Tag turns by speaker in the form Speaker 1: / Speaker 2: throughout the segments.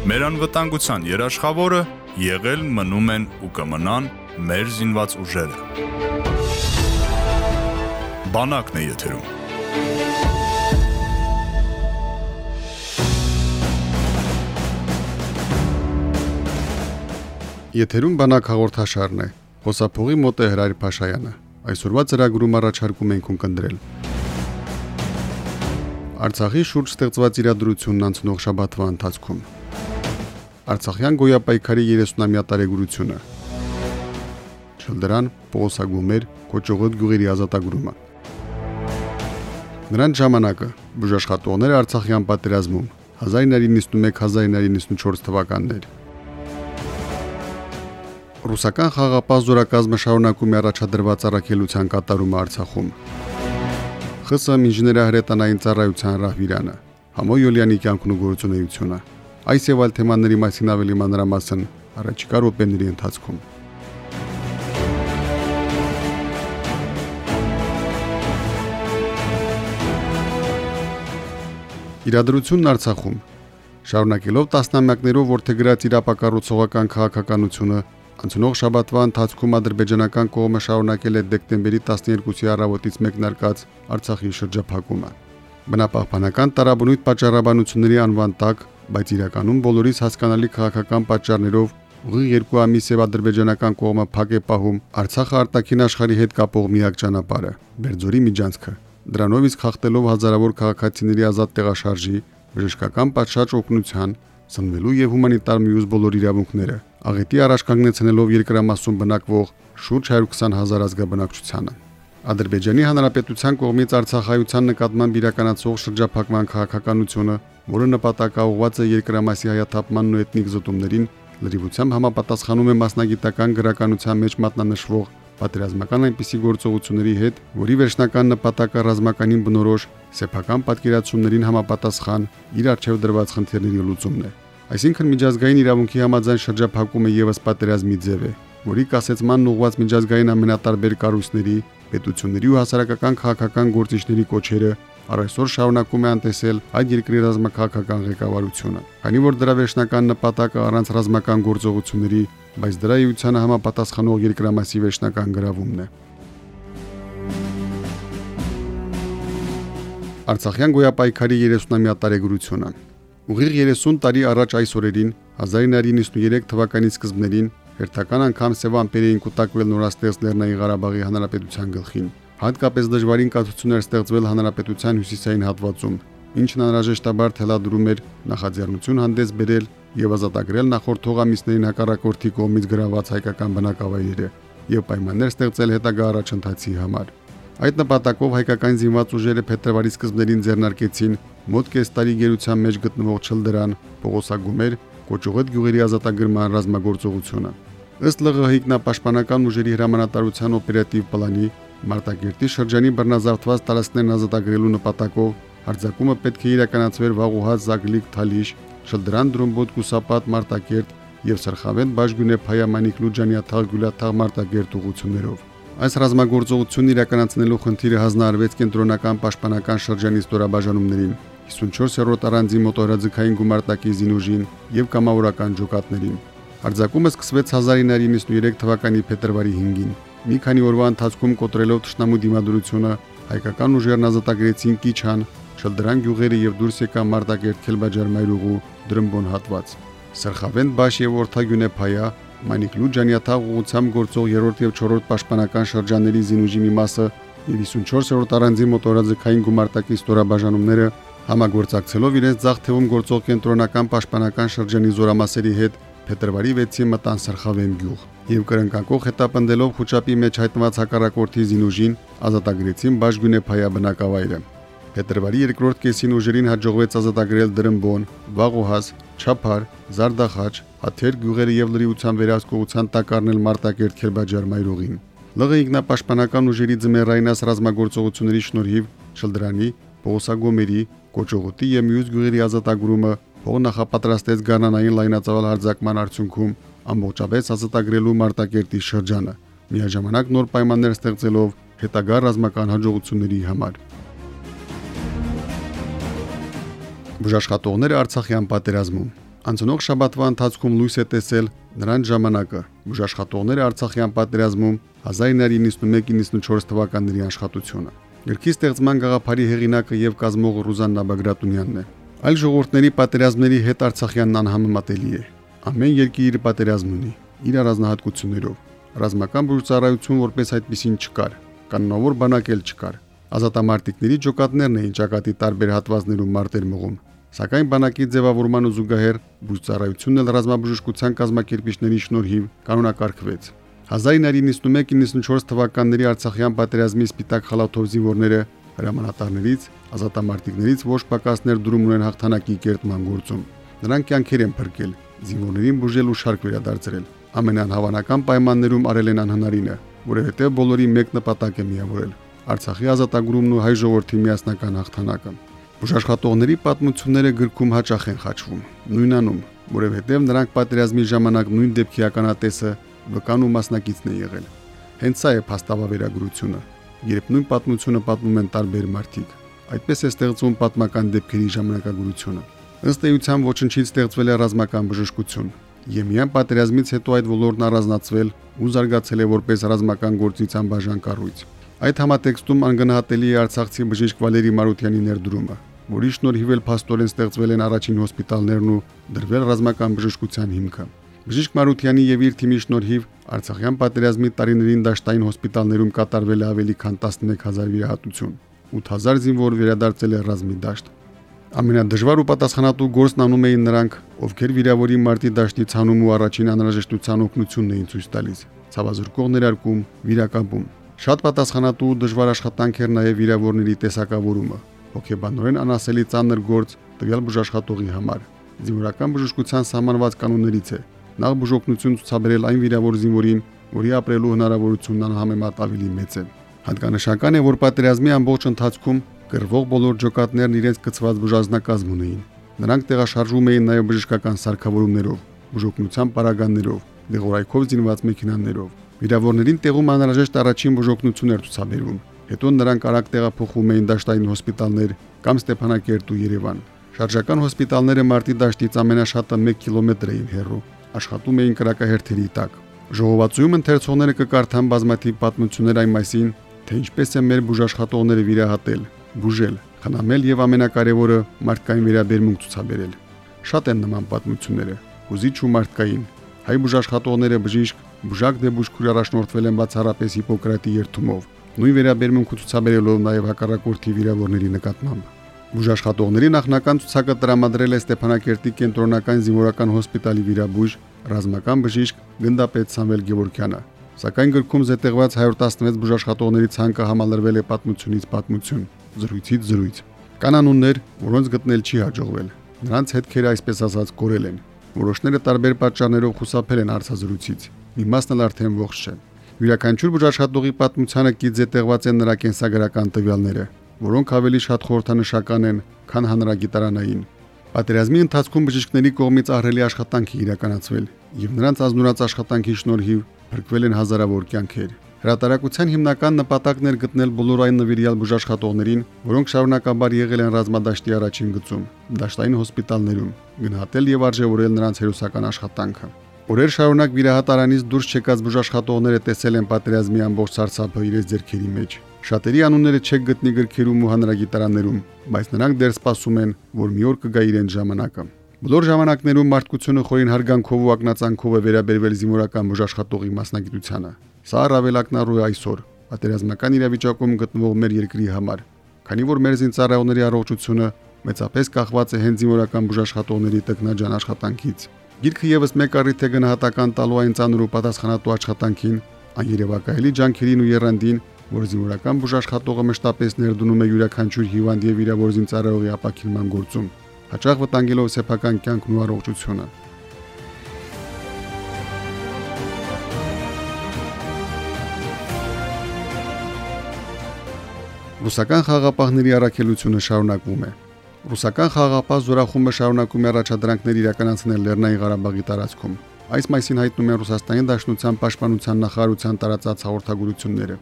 Speaker 1: Մեր անվտանգության երաշխավորը եղել մնում են ու կմնան մեր զինված ուժերը։ Բանակն է եթերում։
Speaker 2: Եթերում բանակ հաղորդաշարն է։ Խոսափողի մոտ է Հրայր Փաշայանը։ Այսօրվա ծրագրում առաջարկում ենք ունկնդրել Արցախի շուրջ ստեղծված իրադրությունն անցնող շաբաթվա ընթացքում Արցախյան գոյապայքարի 30-ամյա տարեգրությունը։ Չլդրան Պողոսագումեր Կոճողոտ գյուղերի ազատագրումը։ Նրանց ժամանակը. Բուժաշխատողները Արցախյան պատերազմում. 1991-1994 թվականներ։ Ռուսական խաղապահ զորակազմը շարունակում է առաջադրված առաքելության կատարումը Արցախում։ ԽՍՀՄ ինժեներահրետանային ծառայության Ռահվիրանը Համո Յոլյանի կյանքն ու գործունեությունը Այս եւ այլ թեմաների մասին ավելի մանրամասն առաջիկա րոպեների ընթացքում։ Իրադրությունն Արցախում շարունակելով տասնամյակներով որթեգրած իրապակառուցողական քաղաքականությունը Անցնող շաբաթվա ընթացքում ադրբեջանական կողմը շարունակել է դեկտեմբերի 12-ի առավոտից մեկնարկած Արցախի շրջափակումը։ Բնապահպանական տարաբնույթ պատճառաբանությունների անվան տակ բայց իրականում բոլորիս հասկանալի քաղաքական պատճառներով ուղիղ երկու ամիս եւ ադրբեջանական կողմը փակ է պահում Արցախը արտաքին աշխարհի հետ կապող միակ ճանապարհը՝ Բերձորի միջանցքը։ Դրանով իսկ խախտելով հազարավոր քաղաքացիների ազատ տեղաշարժի, բժշկական պատշաճ օգնության, սնվելու եւ հումանիտար մյուս բոլոր իրավունքները, աղետի առաջ կանգնեցնելով երկրամասում բնակվող շուրջ 120 հազար ազգաբնակչությանը։ Ադրբեջանի Հանրապետության կողմից Արցախայության նկատմամբ իրականացող շրջափակման քաղաքականությունը որը նպատակաուղված է երկրամասի հայաթափմանն ու էթնիկ զտումներին, լրիվությամբ համապատասխանում է մասնագիտական գրականության մեջ մատնանշվող պատերազմական այնպիսի գործողությունների հետ, որի վերջնական նպատակը ռազմականին բնորոշ սեփական պատկերացումներին համապատասխան իր արժեվ դրված խնդիրների լուծումն է։ Այսինքն միջազգային իրավունքի համաձայն շրջափակումը եւս պատերազմի ձև է, որի կասեցման ուղղված միջազգային ամենատարբեր կառույցների, պետությունների ու հասարակական քաղաքական գործիչների կոչերը առայսօր շարունակում է անտեսել այդ երկրի ռազմաքաղաքական ղեկավարությունը։ Քանի որ դրա վերջնական նպատակը առանց ռազմական գործողությունների, բայց դրա իությանը համապատասխանող երկրամասի վերջնական գրավումն է։ Արցախյան գոյապայքարի 30-ամյա տարեգրությունը. Ուղիղ 30 տարի առաջ այս օրերին 1993 թվականի սկզբներին հերթական անգամ Սևան Պերեին կուտակվել նորաստեղծ Լեռնային Ղարաբաղի Հանրապետության գլխին։ Հատկապես դժվարին կացություն էր ստեղծվել հանրապետության հյուսիսային հատվածում, ինչն անհրաժեշտաբար թելադրում էր նախաձեռնություն հանդես բերել եւ ազատագրել նախորդող ամիսներին հակառակորդի կողմից գրաված հայկական բնակավայրերը եւ պայմաններ ստեղծել հետագա առաջընթացի համար։ Այդ նպատակով հայկական զինված ուժերը փետրվարի սկզբներին ձեռնարկեցին մոտ կես տարի գերության մեջ գտնվող Չլդրան, Պողոսագումեր, Կոճուղետ գյուղերի ազատագրման ռազմագործողությունը։ Ըստ ԼՂՀ ինքնապաշտպանական ուժերի հրամանատարության օպերատիվ պլանի Մարտակերտի շրջանի բռնազավթված տարածքներն ազատագրելու նպատակով հարձակումը պետք է իրականացվեր Վաղուհաց Զագլիկ Թալիշ, Շլդրան Դրոմբոտ Կուսապատ Մարտակերտ եւ Սրխավեն Բաժգունե Փայամանիկ Լուջանիաթաղ Գյուլաթաղ Մարտակերտ ուղություններով։ Այս ռազմագործողությունն իրականացնելու խնդիրը հանձնարարվեց կենտրոնական պաշտպանական շրջանի ստորաբաժանումներին 54-րդ առանձին մոտորաձգային գումարտակի զինուժին եւ կամավորական ջոկատներին։ Հարձակումը սկսվեց 1993 թվականի փետրվարի 5-ին։ Մի քանի օրվա ընթացքում կոտրելով ճշնամու դիմադրությունը հայկական ուժերն ազատագրեցին Կիչան, Շլդրան գյուղերը եւ դուրս եկան Մարտակերտ Քելբաջարմայրուղու դրմբոն հատված։ Սրխավենտ Բաշ եւ Որթագյունե Փայա Մանիկլու Ջանյաթաղ ուղությամբ գործող 3-րդ եւ 4-րդ պաշտպանական շրջանների զինուժի մի մասը եւ 54-րդ առանձին մոտորաձգային գումարտակի ստորաբաժանումները համագործակցելով իրենց ցախ թևում գործող կենտրոնական պաշտպանական շրջանի զորամասերի հետ փետրվարի 6-ին մտան Սրխավեն գյուղ եւ կրնկակող հետապնդելով խոչապի մեջ հայտնված հակառակորդի զինուժին ազատագրեցին Բաշգունե փայա բնակավայրը։ Փետրվարի 2-րդ կեսին ուժերին հաջողվեց ազատագրել Դրմբոն, Վաղուհաս, Չափար, Զարդախաչ, Հաթեր գյուղերը եւ լրիության վերահսկողության տակ առնել Մարտակերտ Քերբաջարմայրուղին։ ԼՂ ինքնապաշտպանական ուժերի ձմեռայնաս ռազմագործողությունների շնորհիվ Շլդրանի, Պողոսագոմերի, Կոճողոտի եւ մյուս գյուղերի ազատագրումը փող նախապատրաստեց Գառնանային լայնածավալ հարձակման արդյունքում ամբողջապես ազատագրելու Մարտակերտի շրջանը, միաժամանակ նոր պայմաններ ստեղծելով հետագա ռազմական հաջողությունների համար։ Բուժաշխատողները Արցախյան պատերազմում Անցնող շաբաթվա ընթացքում լույս է տեսել նրանց ժամանակը բուժաշխատողները Արցախյան պատերազմում 1991-94 թվականների աշխատությունը։ Գրքի ստեղծման գաղափարի հեղինակը եւ կազմողը Ռուզաննա Բագրատունյանն է։ Այլ ժողովուրդների պատերազմների հետ Արցախյանն անհամեմատելի է։ Ամեն երկիր իր պատերազմն ունի, իր առանձնահատկություններով։ Ռազմական բուժծառայություն որպես այդպեսին չկար, կանոնավոր բանակ էլ չկար։ Ազատամարտիկների ջոկատներն էին ճակատի տարբեր հատվածներում մարտեր մղում, Սակայն բանակի ձևավորմանը զուգահեռ բուժծառայությունն էլ ռազմաբժշկության կազմակերպիչների շնորհիվ կանոնակարգվեց։ 1991-94 թվականների Արցախյան պատերազմի սպիտակ խալաթով զինվորները հրամանատարներից, ազատամարտիկներից ոչ պակասներ դրում ունեն հաղթանակի կերտման գործում։ Նրանք կյանքեր են փրկել, զինվորներին բուժել ու շարք վերադարձրել։ Ամենանհավանական պայմաններում արել են անհնարինը, որովհետև բոլորի մեկ նպատակ է միավորել՝ Արցախի ազատագրումն ու հայ ժողովրդի միասնական հաղթանակը։ Բուժաշխատողների պատմությունները գրքում հաճախ են խաչվում, նույնանում, որովհետև նրանք պատերազմի ժամանակ նույն դեպքի ականատեսը վկան ու մասնակիցն է եղել։ Հենց սա է փաստավավերագրությունը, երբ նույն պատմությունը պատմում են տարբեր մարդիկ։ Այդպես է ստեղծվում պատմական դեպքերի ժամանակագրությունը։ Ըստ էության ոչնչից ստեղծվել է ռազմական բժշկություն։ Եմյան պատերազմից հետո այդ ոլորտն առանձնացվել ու զարգացել է որպես ռազմական գործիցան բաժան կառույց։ Այդ համատեքստում անգնահատելի է Արցախցի բժիշկ Վալերի Մարությանի ներդրումը, որի շնորհիվ էլ փաստորեն ստեղծվել են առաջին հոսպիտալներն ու դրվել ռազմական բժշկության հիմքը։ Բժիշկ Մարությանի եւ իր թիմի շնորհիվ Արցախյան պատերազմի տարիներին դաշտային հոսպիտալներում կատարվել է ավելի քան 11000 վիրահատություն։ 8000 զինվոր վերադարձել է ռազմի դաշտ։ Ամենադժվար ու պատասխանատու գործն անում էին նրանք, ովքեր վիրավորի մարտի դաշտի ցանում ու առաջին անհրաժեշտության օգնությունն էին ցույց տալիս։ Ցավազրկող ներարկում, վիրակապում։ Շատ պատասխանատու ու դժվար աշխատանք էր նաև վիրավորների տեսակավորումը, հոգեբանորեն անասելի ծանր գործ տվյալ բուժաշխատողի համար։ Զինվորական բժշկության սահմանված կանոններից է նախ բուժօգնություն ցուցաբերել այն վիրավոր զինվորին, որի ապրելու հնարավորությունն անհամեմատ ավելի մեծ է։ Հատկանշական է, որ պատերազմի ամբողջ ընթացքում գրվող բոլոր ջոկատներն իրենց կցված բուժազնակազմ ունեին։ Նրանք տեղաշարժվում էին նաև բժշկական սարքավորումներով, բուժօգնության պարագաներով, դեղորայքով զինված մեքենաներով։ Վիրավորներին տեղում անհրաժեշտ առաջին բուժօգնություն էր ցուցաբերվում, Հետո նրանք արագ տեղափոխվում էին դաշտային հոսպիտալներ կամ Ստեփանակերտ ու Երևան։ Շարժական հոսպիտալները Մարտի դաշտից ամենաշատը 1 կիլոմետր էին հեռու, աշխատում էին կրակահերթերի տակ։ Ժողովածույում ընթերցողները կկարդան բազմաթիվ պատմություններ այն մասին, թե ինչպես են մեր բուժաշխատողները վիրահատել, բուժել, խնամել եւ ամենակարևորը մարդկային վերաբերմունք ցուցաբերել։ Շատ են նման պատմությունները, հուզիչ ու մարդկային։ Հայ բուժաշխատողները բժիշկ, բուժակ դե բուժքույր առաջնորդվել են բացառապես Հիպոկրատի երթումով, նույն վերաբերմունքը ցուցաբերելով նաև հակառակորդի վիրավորների նկատմամբ։ Բուժաշխատողների նախնական ցուցակը տրամադրել է Ստեփանակերտի կենտրոնական զինվորական հոսպիտալի վիրաբույժ ռազմական բժիշկ գնդապետ Սամվել Գևորքյանը։ Սակայն գրքում զետեղված 116 բուժաշխատողների ցանկը համալրվել է պատմությունից պատմություն, զրույցից զրույց։ Կան անուններ, որոնց գտնել չի հաջողվել։ Նրանց հետքերը այսպես ասած կորել են։ Որոշները տարբեր պատճառներով խուսափել են արցազրույցից։ Մի մասն էլ արդեն ողջ չէ։ Յուրաքանչյուր բուժաշխատողի պատմությանը կից է տեղված են նրա կենսագրական տվյալները, որոնք ավելի շատ խորհրդանշական են, քան հանրագիտարանային։ Պատերազմի ընթացքում բժիշկների կողմից ահռելի աշխատանք է իրականացվել, եւ նրանց ազնուրած աշխատանքի շնորհիվ փրկվել են հազարավոր կյանքեր։ Հրատարակության հիմնական նպատակն էր գտնել բոլոր այն նվիրյալ բուժաշխատողներին, որոնք շարունակաբար եղել են ռազմադաշտի առաջին գծում, դաշտային հոսպիտալներում, գնահատել եւ արժևորել նրանց հերոսական աշխատանքը։ Օրեր շարունակ վիրահատարանից դուրս չեկած բուժաշխատողները տեսել են պատերազմի ամբողջ ցարցափը իրենց ձեռքերի մեջ։ Շատերի անունները չեք գտնի գրքերում ու հանրագիտարաններում, բայց նրանք դեռ սպասում են, որ մի օր կգա իրենց ժամանակը։ Բոլոր ժամանակներում մարդկությունը խորին հարգանքով ու ակնածանքով է վերաբերվել զինվորական բուժաշխատողի մասնագիտությանը։ Սա առավելակնառու է այսօր պատերազմական իրավիճակում գտնվող մեր երկրի համար, քանի որ մեր զինծառայողների առողջությունը մեծապես կախված է հենց զինվորական բուժաշխատողների տեխնաջան աշխատանքից։ Գիրքը եւս մեկ առիթ է գնահատական տալու այն ցանր ու պատասխանատու աշխատանքին, այն երևակայելի ջանքերին ու երանդին, որ զինվորական բուժաշխատողը մշտապես ներդնում է յուրաքանչյուր հիվանդ եւ վիրավոր զինծառայողի ապակինման գործում, հաճախ վտանգելով սեփական կյանքն ու առողջությունը։ Ռուսական խաղապահների առաքելությունը շարունակվում է։ Ռուսական խաղաղապահ զորախումբը շարունակում է առաջադրանքներ իրականացնել Լեռնային Ղարաբաղի տարածքում։ Այս մայիսին հայտնում են Ռուսաստանի Դաշնության Պաշտպանության նախարարության տարածած հաղորդագրությունները։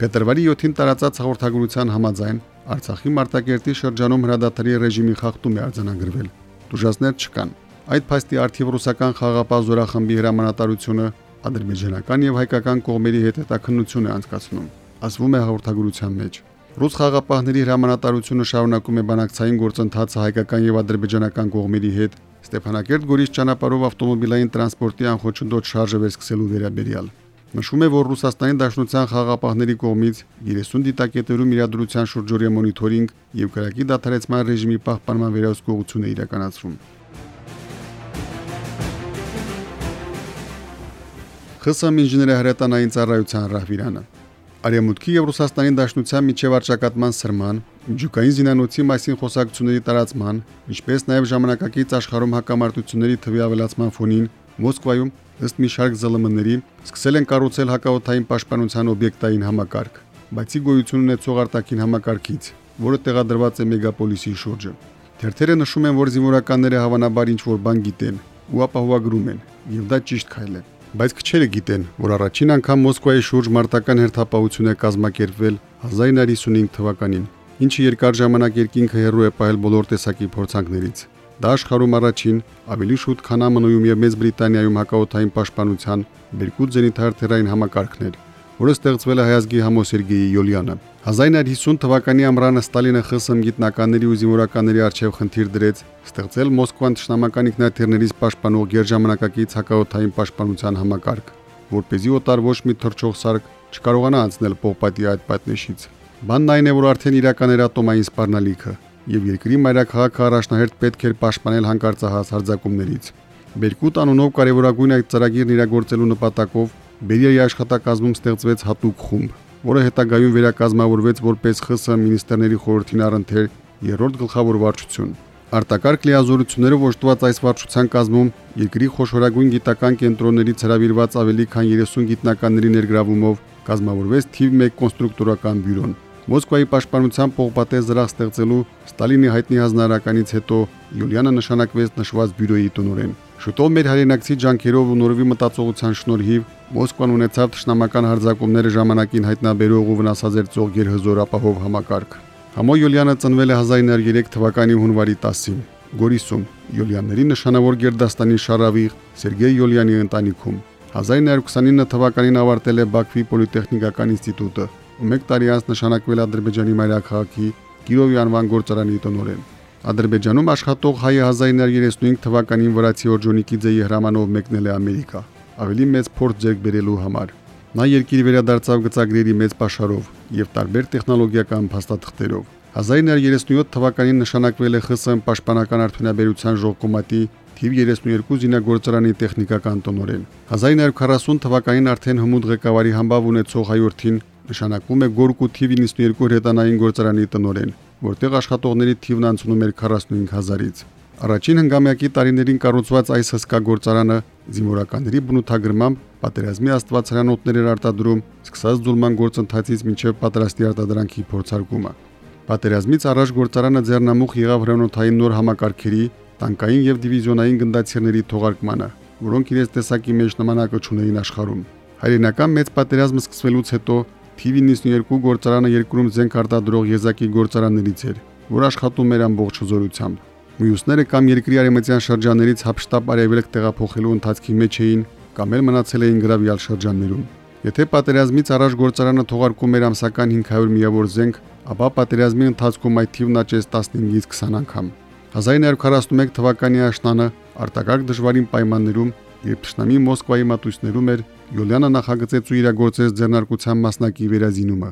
Speaker 2: Փետրվարի 7-ին տարածած հաղորդագրության համաձայն Արցախի Մարտակերտի շրջանում հրադադարի ռեժիմի խախտում է արձանագրվել։ Դժվարներ չկան։ Այդ փաստի արդիվ ռուսական խաղապահ զորախմբի հրամանատարությունը ադրբեջանական եւ հայկական կողմերի հետ հետաքննություն է անցկացնում, ասվում է հաղորդագրության մեջ։ Ռուս խաղապահների հրամանատարությունը շարունակում է բանակցային գործընթացը հայկական եւ ադրբեջանական կողմերի հետ Ստեփանակերտ գորիս ճանապարհով ավտոմոբիլային տրանսպորտի անխոչնդոտ շարժը վերսկսելու վերաբերյալ։ Նշվում է, որ Ռուսաստանի Դաշնության խաղապահների կողմից 30 դիտակետերում իրադրության շուրջօրյա մոնիթորինգ եւ քրակի դադարեցման ռեժիմի պահպանման վերահսկողություն է իրականացվում։ ԽՍՀՄ ինժեներահրետանային ծառայության ռահվիրանը Արեմուտքի եւ Ռուսաստանի Դաշնության միջև արճակատման սրման, միջուկային զինանոցի մասին խոսակցությունների տարածման, ինչպես նաեւ ժամանակակից աշխարհում հակամարտությունների թվի ավելացման ֆոնին Մոսկվայում ըստ մի շարք ԶԼՄ-ների սկսել են կառուցել հակաօթային պաշտպանության օբյեկտային համակարգ, բացի գոյություն ունեցող արտաքին համակարգից, որը տեղադրված է մեգապոլիսի շուրջը։ Թերթերը նշում են, որ զինվորականները հավանաբար ինչ-որ բան գիտեն ու ապահովագրում են, եւ դա ճիշտ քայլ է բայց քչերը գիտեն, որ առաջին անգամ Մոսկվայի շուրջ մարտական հերթապահություն է կազմակերպվել 1955 թվականին, ինչը երկար ժամանակ երկինքը հերրու է ողել բոլոր տեսակի փորձանքներից։ Դա աշխարհում առաջին, ավելի շուտ քան ԱՄՆ-ում եւ Մեծ Բրիտանիայում հակաօթային պաշտպանության Բերկուտ զենիթարթերային համակարգներ, որը ստեղծվել է հայազգի Համո Սերգեյի Յոլյանը։ 1950 թվականի ամռանը Ստալինը ԽՍՀՄ գիտնականների ու զինվորականների արչև խնդիր դրեց ստեղծել Մոսկվան ճշնամական ինքնաթիռներից պաշտպանող գերժամանակակից հակաօթային պաշտպանության համակարգ, որ เป զի օտար ոչ մի թրջող սարք չկարողանա անցնել Պողպատի այդ պատնեշից։ Բանն այն է, որ արդեն իրական էր ատոմային սպառնալիքը, եւ երկրի մայրաքաղաքը առաջնահերթ պետք էր պաշտպանել հանկարծահաս հարձակումներից։ Բերկուտ անունով կարևորագույն այդ ծրագիրն իրագործելու նպատակով Բերիայի աշխատակազմում ստեղծվեց հատուկ խումբ, որը հետագայում վերակազմավորվեց որպես ԽՍՀ մինիստրների խորհրդին առընթեր երրորդ գլխավոր վարչություն։ Արտակարգ լիազորություններով ոչտված այս վարչության կազմում երկրի խոշորագույն գիտական կենտրոններից հրավիրված ավելի քան 30 գիտնականների ներգրավումով կազմավորվեց թիվ 1 կոնստրուկտորական բյուրոն, Մոսկվայի պաշտպանության պողպատե զրահ ստեղծելու Ստալինի հայտնի հանձնարարականից հետո Յուլիանը նշանակվեց նշված բյուրոյի տնօրեն։ Շուտով մեր հայրենակցի ջանքերով ու նորովի մտածողության շնորհիվ Մոսկվան ունեցավ ճշնամական հարձակումները ժամանակին հայտնաբերող ու վնասազերծող գերհզոր ապահով համակարգ։ Համո Յուլիանը ծնվել է 1903 թվականի հունվարի 10-ին Գորիսում Յուլիանների նշանավոր Գերդաստանի Շարավիղ Սերգեյ Յուլիանի ընտանիքում։ 1929 թվականին ավարտել է Բաքվի պոլիտեխնիկական ինստիտուտը, ու 1 տարի անց նշանակվել Ադրբեջանի մայրաքաղաքի Կիրովի անվան գործարանի տնօրեն։ Ադրբեջանում աշխատող հայը 1935 թվականին վրացի Օրջոնիկիձեի հրամանով մեկնել է Ամերիկա, ավելի մեծ փորձ ձեռք բերելու համար։ Նա երկիր վերադարձավ գծագրերի մեծ pašարով եւ տարբեր տեխնոլոգիական փաստաթղթերով։ 1937 թվականին նշանակվել է ԽՍՀՄ պաշտպանական արդյունաբերության ժողկոմատի թիվ 32 զինագործարանի տեխնիկական տնօրեն։ 1940 թվականին արդեն հմուտ ղեկավարի համբավ ունեցող հայորդին նշանակվում է Գորկու թիվ 92 հրետանային գործարանի տնօրեն, որտեղ աշխատողների թիվն անցնում էր 45000-ից։ Առաջին հնգամյակի տարիներին կառուցված այս հսկա գործարանը զինվորականների բնութագրմամբ պատերազմի աստվածարանոթներ էր արտադրում, սկսած ձուլման գործընթացից մինչև պատրաստի արտադրանքի փորձարկումը։ Պատերազմից առաջ գործարանը ձեռնամուխ եղավ հրանոթային նոր համակարգերի, տանկային եւ դիվիզիոնային գնդացիրների թողարկմանը, որոնք իրենց տեսակի մեջ նմանակը չունեին աշխարհում։ Հայրենական մեծ պատերազմը սկսվելուց հետո Թիվ 92 գործարանը երկրում զենք արտադրող եզակի գործարաններից էր, որ աշխատում էր ամբողջ հզորությամբ։ Մյուսները կամ երկրի արեմտյան շրջաններից հապշտապ արևելք տեղափոխելու ընթացքի մեջ էին, կամ էլ մնացել էին գրավյալ շրջաններում։ Եթե պատերազմից առաջ գործարանը թողարկում էր ամսական 500 միավոր զենք, ապա պատերազմի ընթացքում այդ թիվն աճեց 15-ից 20 անգամ։ 1941 թվականի աշնանը արտակարգ դժվարին պայմաններում, երբ Թշնամի Մոսկվայի մատույցներում էր, Յուլիանը նախագծեց ու իրագործեց ձեռնարկության մասնակի վերազինումը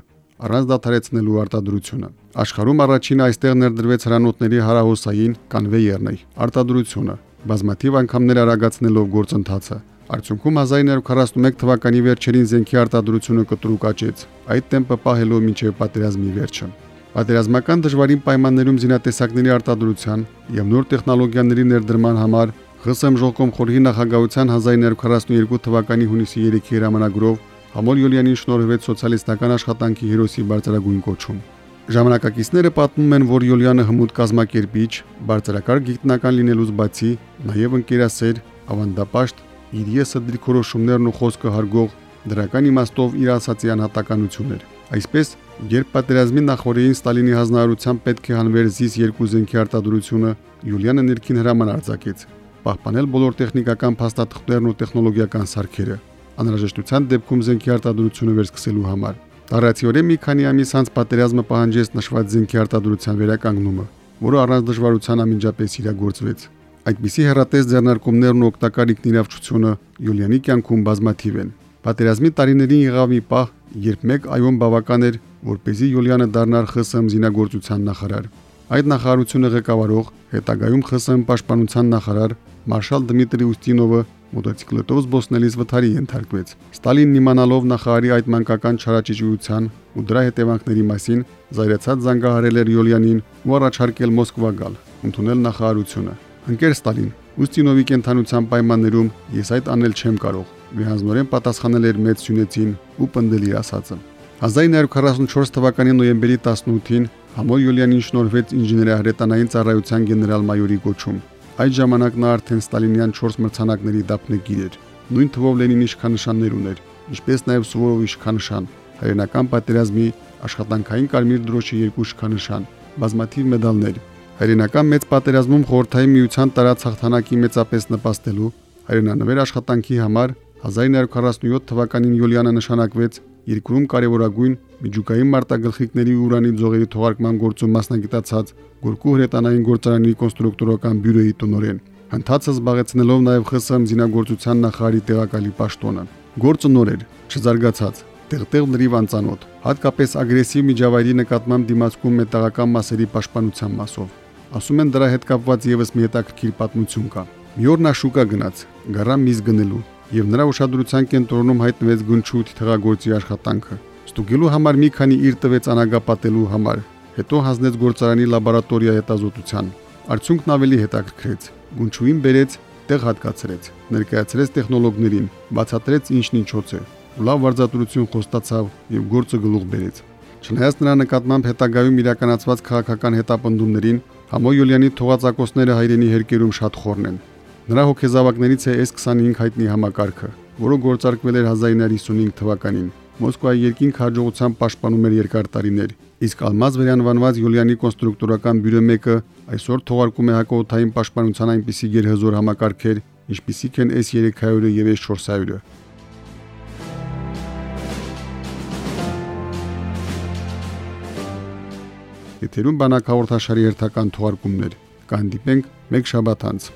Speaker 2: առանց դադարեցնելու արտադրությունը։ Աշխարհում առաջին այստեղ ներդրվեց հրանոթների հարահոսային կանվեյերն է արտադրությունը, բազմաթիվ անգամներ արագացնելով գործընթացը։ Արդյունքում 1941 թվականի վերջերին զենքի արտադրությունը կտրուկ աճեց, այդ տեմպը պահելով մինչև պատերազմի վերջը։ Պատերազմական դժվարին պայմաններում զինատեսակների արտադրության եւ նոր տեխնոլոգիաների ներդրման համար ԽՍՀՄ ժողկոմ խորհրդի նախագահության 1942 թվականի հունիսի 3-ի հրամանագրով Համոլ Յուլիանին շնորհվեց սոցիալիստական աշխատանքի հերոսի բարձրագույն կոչում։ Ժամանակակիցները պատմում են, որ Յուլիանը հմուտ կազմակերպիչ, բարձրակարգ գիտնական լինելուց բացի, նաև ընկերասեր, ավանդապաշտ, իր եսը դիրքորոշումներն ու խոսքը հարգող, դրական իմաստով իր ասացի անհատականություն էր։ Այսպես, երբ պատերազմի նախորդին Ստալինի հանձնարարությամբ պետք է հանվեր ԶԻՍ երկու զենքի արտադրությունը, Յուլիանը ներքին հրաման արձակեց պահպանել բոլոր տեխնիկական փաստաթղթերն ու տեխնոլոգիական սարքերը, անհրաժեշտության դեպքում զենքի արտադրությունը վերսկսելու համար։ Տարածիորեն մի քանի ամիս անց պատերազմը պահանջեց նշված զենքի արտադրության վերականգնումը, որը առանց դժվարության ամենջապես իրագործվեց։ Այդպիսի հերատես ձեռնարկումներն ու օգտակար ինքնիրավչությունը Յուլիանի կյանքում բազմաթիվ են։ Պատերազմի տարիներին եղավ մի պահ, երբ մեկ այոն բավական էր, որպեսզի Յուլիանը դառնար ԽՍՀՄ զինագործության նախարար։ Այդ նախարարությունը ղեկավարող հետագայում ԽՍՀՄ պաշտպանության նախարար մարշալ Դմիտրի Ուստինովը մոտոցիկլետով զբոսնելիս վթարի ենթարկվեց։ Ստալինն իմանալով նախարարի այդ մանկական չարաճճիության ու դրա հետևանքների մասին, զայրացած զանգահարել էր Յոլյանին ու առաջարկել Մոսկվա գալ, ընդունել նախարարությունը։ Ընկեր Ստալին, Ուստինովի կենթանության պայմաններում ես այդ անել չեմ կարող։ Վիհանձնորեն պատասխանել էր մեծ սյունեցին ու պնդել իր ասածը։ 1944 թվականի նոյեմբերի 18-ին Համոր Յուլիանին շնորհվեց ինժեներահրետանային ծառայության գեներալ-մայորի կոչում։ Այդ ժամանակ նա արդեն Ստալինյան 4 մրցանակների դափնեկիր էր։ Նույն թվով Լենինի իշխանանշաններ ուներ, ինչպես նաև Սուվորովի իշխանանշան, հայրենական պատերազմի աշխատանքային կարմիր դրոշի երկու իշխանանշան, բազմաթիվ մեդալներ։ Հայրենական մեծ պատերազմում խորհրդային միության տարած հաղթանակի մեծապես նպաստելու հայրենանվեր աշխատանքի համար 1947 թվականին Յուլիանը նշանակվեց երկրում կարևորագույն միջուկային մարտագլխիկների ուրանի ձողերի թողարկման գործում մասնագիտացած Գորկու հրետանային գործարանի կոնստրուկտորական բյուրոյի տնօրեն։ Հնդածը զբաղեցնելով նաև ԽՍՀՄ զինագործության նախարարի տեղակալի պաշտոնը։ Գործը նոր էր, չզարգացած, տեղտեղ լրիվ անծանոթ, հատկապես ագրեսիվ միջավայրի նկատմամբ դիմացկուն մետաղական մասերի պաշտպանության մասով։ Ասում են դրա հետ կապված եւս մի հետաքրքիր պատմություն կա։ Մի օր նա շուկա գնաց, գարամ միզ գնելու, եւ նրա ուշադրության կենտրոնում հայտնվեց գնչու թիթեղագործի աշխատանքը։ Ստուգելու համար մի քանի իր տվեց անագապատելու համար, հետո հանձնեց գործարանի լաբորատորիա հետազոտության։ Արդյունքն ավելի հետաքրքրեց։ Գունչուին բերեց, տեղ հատկացրեց, ներկայացրեց տեխնոլոգներին, բացատրեց ինչն ինչոց է։ Լավ վարձատրություն խոստացավ եւ գործը գլուխ բերեց։ Չնայած նրա նկատմամբ հետագայում իրականացված քաղաքական հետապնդումներին, Համո Յուլիանի թողածակոսները հայրենի հերկերում շատ խորն են։ Նրա հոգեզավակներից է S25 հայտնի համակարգը, որը գործարկվել էր 1955 թվականին։ Մոսկվայի երկինք հաջողությամբ պաշտպանում էր երկար տարիներ, իսկ Ալմազ վերանվանված Յուլիանի կոնստրուկտորական բյուրո 1-ը այսօր թողարկում է հակաօթային պաշտպանության այնպիսի գերհզոր համակարգեր, ինչպիսիք են S300-ը եւ S400-ը։ Եթերում բանակ հաղորդաշարի հերթական թողարկումներ։ Կհանդիպենք մեկ շաբաթ անց։